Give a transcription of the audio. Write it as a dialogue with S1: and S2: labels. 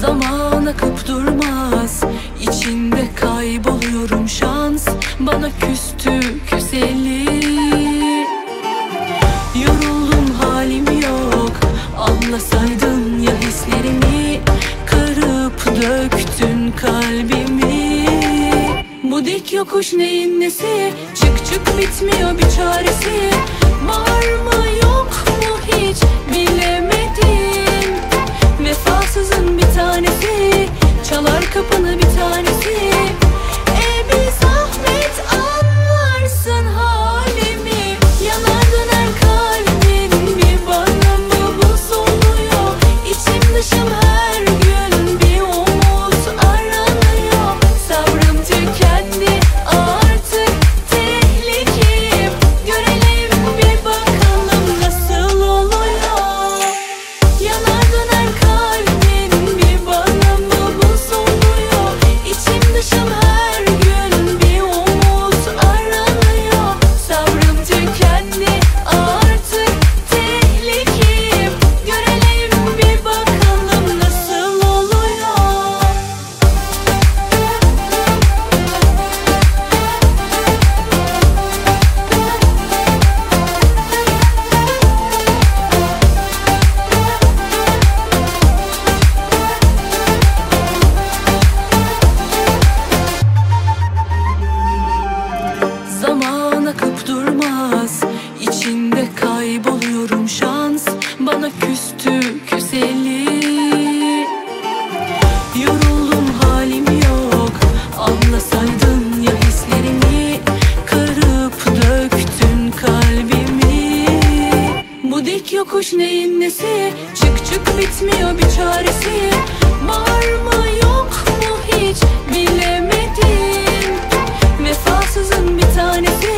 S1: Zaman akıp durmaz içinde kayboluyorum şans. Bana küstü güzeli Yoruldum halim yok. Anlasaydın ya hislerimi. Kırıp döktün kalbimi. Bu dik yokuş neyin nesi? Çık çık bitmiyor bir çaresi. yokuş neyin nesi? Çık çık bitmiyor bir çaresi. Var mı yok mu hiç bilemedim. Vefasızın bir tanesi.